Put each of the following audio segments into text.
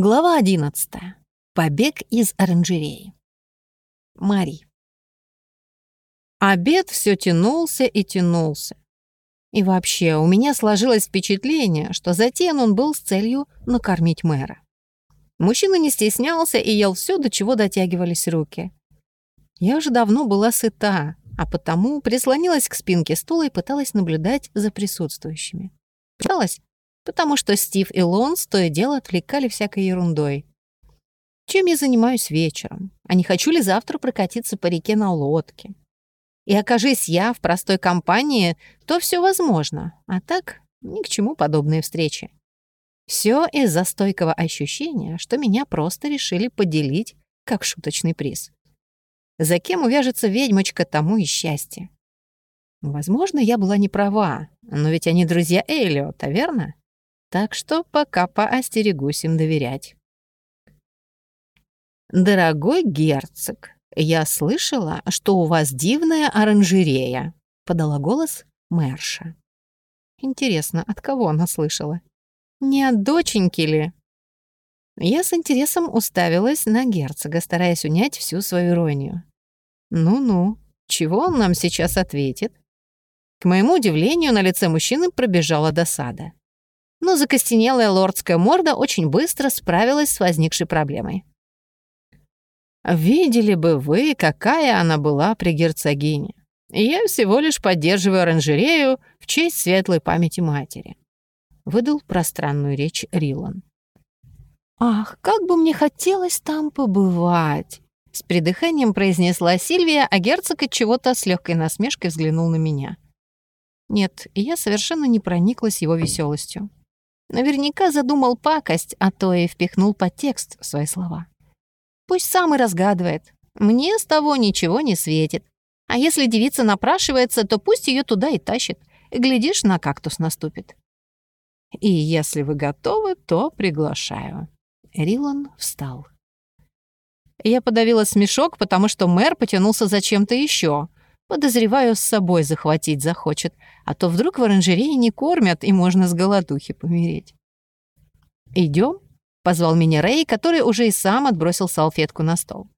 Глава 11. Побег из оранжереи. Мари. Обед все тянулся и тянулся. И вообще, у меня сложилось впечатление, что затеян он был с целью накормить мэра. Мужчина не стеснялся и ел все, до чего дотягивались руки. Я уже давно была сыта, а потому прислонилась к спинке стула и пыталась наблюдать за присутствующими. Пыталась, потому что Стив и Лонс то и дело отвлекали всякой ерундой. Чем я занимаюсь вечером? А не хочу ли завтра прокатиться по реке на лодке? И окажись я в простой компании, то все возможно. А так ни к чему подобные встречи. Все из-за стойкого ощущения, что меня просто решили поделить как шуточный приз. За кем увяжется ведьмочка, тому и счастье. Возможно, я была не права, но ведь они друзья Эллиота, верно? Так что пока поостерегусь им доверять. «Дорогой герцог, я слышала, что у вас дивная оранжерея», — подала голос Мэрша. Интересно, от кого она слышала? Не от доченьки ли? Я с интересом уставилась на герцога, стараясь унять всю свою иронию. Ну-ну, чего он нам сейчас ответит? К моему удивлению, на лице мужчины пробежала досада но закостенелая лордская морда очень быстро справилась с возникшей проблемой. «Видели бы вы, какая она была при герцогине. Я всего лишь поддерживаю оранжерею в честь светлой памяти матери», — выдал пространную речь Рилан. «Ах, как бы мне хотелось там побывать!» С придыханием произнесла Сильвия, а герцог от чего-то с легкой насмешкой взглянул на меня. Нет, я совершенно не прониклась его веселостью. Наверняка задумал пакость, а то и впихнул под текст свои слова. Пусть сам и разгадывает. Мне с того ничего не светит. А если девица напрашивается, то пусть ее туда и тащит. Глядишь, на кактус наступит. И если вы готовы, то приглашаю. Рилан встал. Я подавила смешок, потому что мэр потянулся за чем-то еще. Подозреваю, с собой захватить захочет, а то вдруг в оранжерее не кормят, и можно с голодухи помереть. Идем? позвал меня Рэй, который уже и сам отбросил салфетку на стол.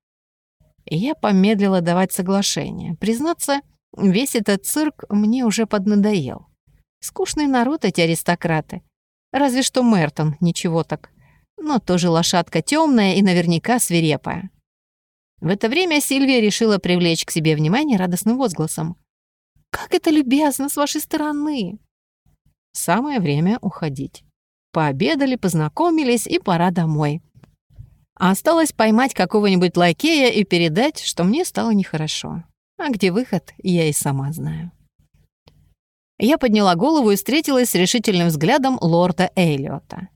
И я помедлила давать соглашение. Признаться, весь этот цирк мне уже поднадоел. Скучный народ эти аристократы. Разве что Мертон, ничего так. Но тоже лошадка темная и наверняка свирепая. В это время Сильвия решила привлечь к себе внимание радостным возгласом. «Как это любезно с вашей стороны!» Самое время уходить. Пообедали, познакомились, и пора домой. А осталось поймать какого-нибудь лакея и передать, что мне стало нехорошо. А где выход, я и сама знаю. Я подняла голову и встретилась с решительным взглядом лорда Эйлиота.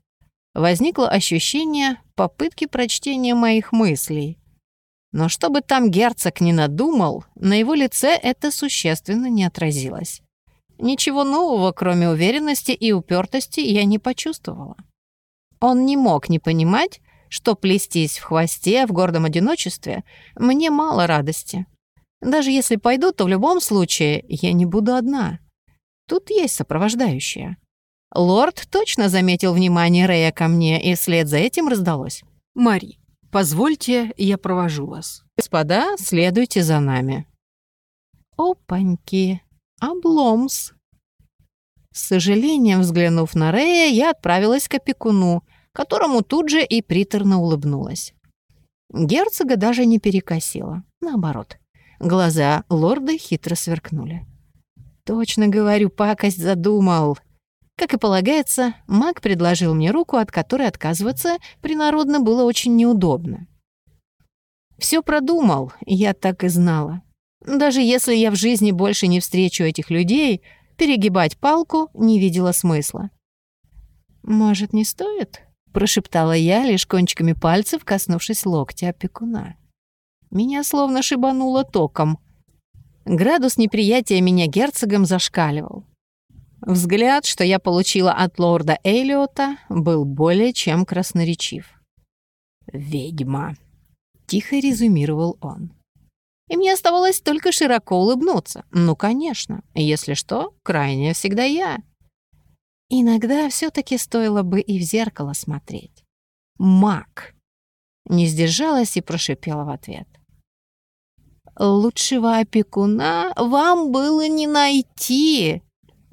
Возникло ощущение попытки прочтения моих мыслей — но что бы там герцог ни надумал, на его лице это существенно не отразилось. Ничего нового, кроме уверенности и упертости, я не почувствовала. Он не мог не понимать, что плестись в хвосте в гордом одиночестве мне мало радости. Даже если пойду, то в любом случае я не буду одна. Тут есть сопровождающая. Лорд точно заметил внимание Рэя ко мне, и вслед за этим раздалось. «Мари, Позвольте, я провожу вас. Господа, следуйте за нами. Опаньки, обломс. С сожалением взглянув на Рея, я отправилась к опекуну, которому тут же и приторно улыбнулась. Герцога даже не перекосила. Наоборот, глаза лорда хитро сверкнули. «Точно говорю, пакость задумал. Как и полагается, маг предложил мне руку, от которой отказываться принародно было очень неудобно. Все продумал, я так и знала. Даже если я в жизни больше не встречу этих людей, перегибать палку не видела смысла. «Может, не стоит?» — прошептала я, лишь кончиками пальцев коснувшись локтя опекуна. Меня словно шибануло током. Градус неприятия меня герцогом зашкаливал. Взгляд, что я получила от лорда Эллиота, был более чем красноречив. «Ведьма», — тихо резюмировал он. И мне оставалось только широко улыбнуться. Ну, конечно, если что, крайне всегда я. Иногда все таки стоило бы и в зеркало смотреть. Мак. Не сдержалась и прошипела в ответ. «Лучшего опекуна вам было не найти!»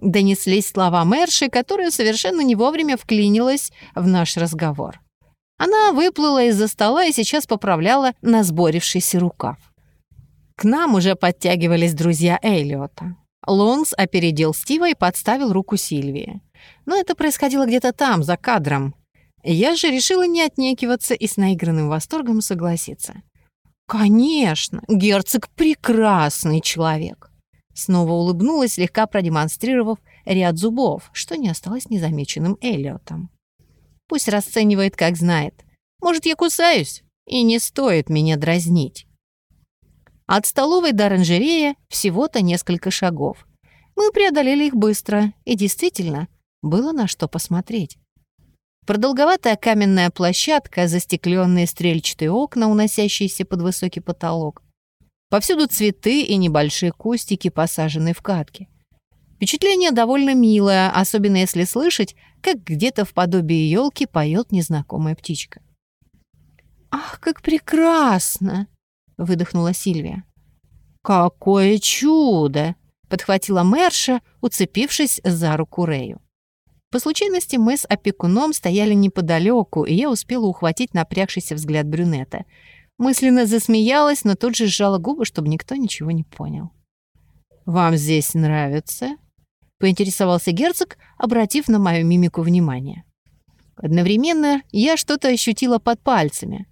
Донеслись слова Мэрши, которая совершенно не вовремя вклинилась в наш разговор. Она выплыла из-за стола и сейчас поправляла насборившийся рукав. К нам уже подтягивались друзья Эллиота. Лонс опередил Стива и подставил руку Сильвии. Но это происходило где-то там, за кадром. Я же решила не отнекиваться и с наигранным восторгом согласиться. «Конечно, герцог — прекрасный человек!» Снова улыбнулась, слегка продемонстрировав ряд зубов, что не осталось незамеченным Эллиотом. Пусть расценивает, как знает. Может, я кусаюсь? И не стоит меня дразнить. От столовой до оранжерея всего-то несколько шагов. Мы преодолели их быстро, и действительно, было на что посмотреть. Продолговатая каменная площадка, застекленные стрельчатые окна, уносящиеся под высокий потолок. Повсюду цветы и небольшие кустики, посаженные в катки. Впечатление довольно милое, особенно если слышать, как где-то в подобии елки поет незнакомая птичка. «Ах, как прекрасно!» — выдохнула Сильвия. «Какое чудо!» — подхватила Мэрша, уцепившись за руку Рэю. По случайности мы с опекуном стояли неподалеку, и я успела ухватить напрягшийся взгляд брюнета. Мысленно засмеялась, но тут же сжала губы, чтобы никто ничего не понял. «Вам здесь нравится?» поинтересовался герцог, обратив на мою мимику внимание. Одновременно я что-то ощутила под пальцами.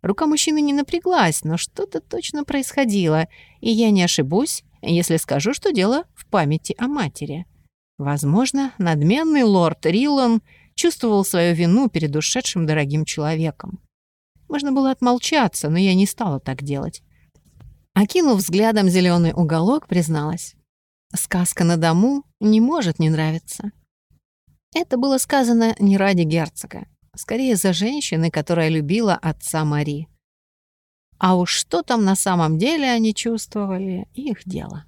Рука мужчины не напряглась, но что-то точно происходило, и я не ошибусь, если скажу, что дело в памяти о матери. Возможно, надменный лорд Риллан чувствовал свою вину перед ушедшим дорогим человеком. Можно было отмолчаться, но я не стала так делать. Окинув взглядом зеленый уголок, призналась. Сказка на дому не может не нравиться. Это было сказано не ради герцога, скорее за женщины, которая любила отца Мари. А уж что там на самом деле они чувствовали, их дело.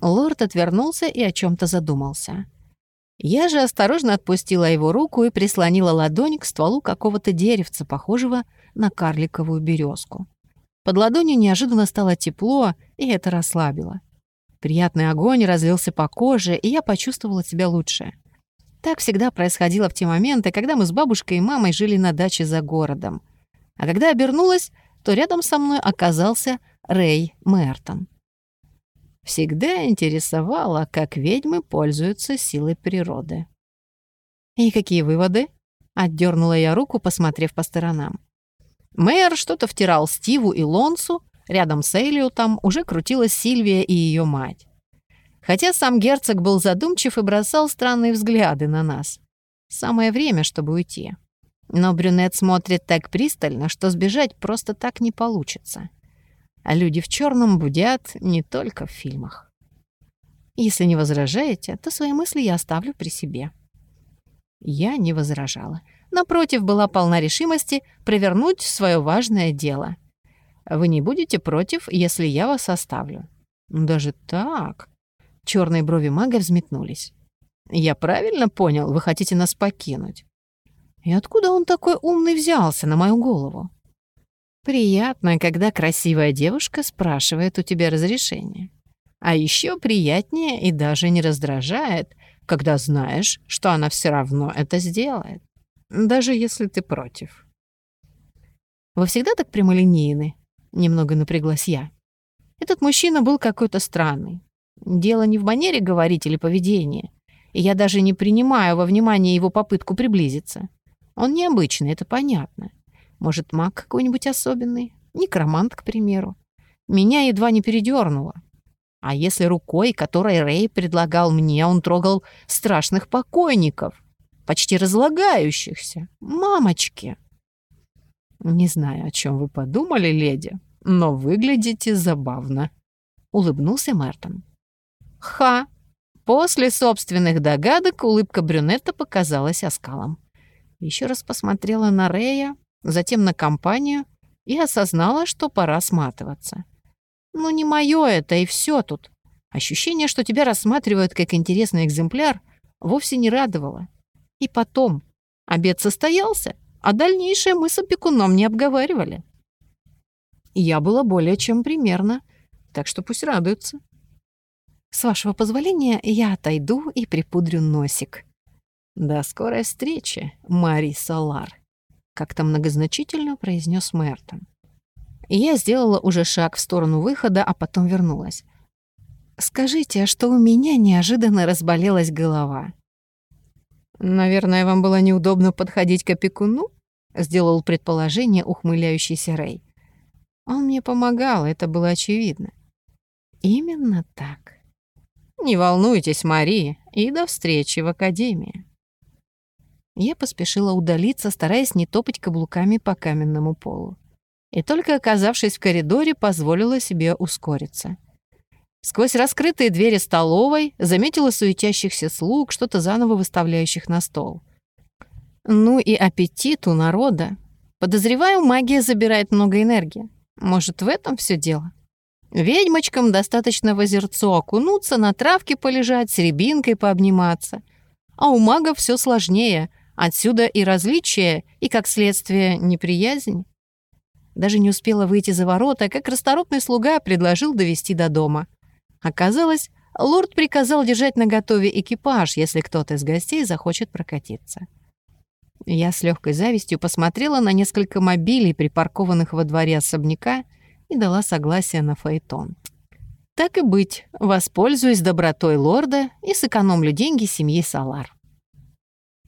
Лорд отвернулся и о чем то задумался. Я же осторожно отпустила его руку и прислонила ладонь к стволу какого-то деревца, похожего на карликовую березку. Под ладонью неожиданно стало тепло, и это расслабило. Приятный огонь разлился по коже, и я почувствовала себя лучше. Так всегда происходило в те моменты, когда мы с бабушкой и мамой жили на даче за городом. А когда обернулась, то рядом со мной оказался Рэй Мертон. Всегда интересовало, как ведьмы пользуются силой природы. «И какие выводы?» — отдернула я руку, посмотрев по сторонам. Мэр что-то втирал Стиву и Лонсу, Рядом с Элиотом уже крутилась Сильвия и ее мать. Хотя сам герцог был задумчив и бросал странные взгляды на нас. Самое время, чтобы уйти. Но брюнет смотрит так пристально, что сбежать просто так не получится. А люди в черном будят не только в фильмах. Если не возражаете, то свои мысли я оставлю при себе. Я не возражала. Напротив, была полна решимости провернуть свое важное дело. Вы не будете против, если я вас оставлю?» «Даже так?» Черные брови мага взметнулись. «Я правильно понял, вы хотите нас покинуть?» «И откуда он такой умный взялся на мою голову?» «Приятно, когда красивая девушка спрашивает у тебя разрешение. А еще приятнее и даже не раздражает, когда знаешь, что она все равно это сделает, даже если ты против». «Вы всегда так прямолинейны?» Немного напряглась я. Этот мужчина был какой-то странный. Дело не в манере говорить или поведении. И я даже не принимаю во внимание его попытку приблизиться. Он необычный, это понятно. Может, маг какой-нибудь особенный? Некромант, к примеру. Меня едва не передернуло. А если рукой, которой Рэй предлагал мне, он трогал страшных покойников, почти разлагающихся? Мамочки! «Не знаю, о чем вы подумали, леди, но выглядите забавно», — улыбнулся Мертон. «Ха!» После собственных догадок улыбка брюнета показалась оскалом. Еще раз посмотрела на Рея, затем на компанию и осознала, что пора сматываться. «Ну не мое это, и все тут. Ощущение, что тебя рассматривают как интересный экземпляр, вовсе не радовало. И потом, обед состоялся, а дальнейшее мы с опекуном не обговаривали. Я была более чем примерно, так что пусть радуются. С вашего позволения, я отойду и припудрю носик. До скорой встречи, Мари Салар, как-то многозначительно произнес Мертон. Я сделала уже шаг в сторону выхода, а потом вернулась. Скажите, что у меня неожиданно разболелась голова. Наверное, вам было неудобно подходить к опекуну? Сделал предположение ухмыляющийся Рэй. Он мне помогал, это было очевидно. Именно так. Не волнуйтесь, Мария, и до встречи в академии. Я поспешила удалиться, стараясь не топать каблуками по каменному полу. И только оказавшись в коридоре, позволила себе ускориться. Сквозь раскрытые двери столовой заметила суетящихся слуг, что-то заново выставляющих на стол. Ну и аппетит у народа. Подозреваю, магия забирает много энергии. Может, в этом все дело? Ведьмочкам достаточно в озерцо окунуться, на травке полежать, с рябинкой пообниматься. А у магов все сложнее. Отсюда и различия, и, как следствие, неприязнь. Даже не успела выйти за ворота, как расторопный слуга предложил довести до дома. Оказалось, лорд приказал держать наготове экипаж, если кто-то из гостей захочет прокатиться. Я с легкой завистью посмотрела на несколько мобилей, припаркованных во дворе особняка, и дала согласие на фаэтон. Так и быть, воспользуюсь добротой лорда и сэкономлю деньги семьи Салар.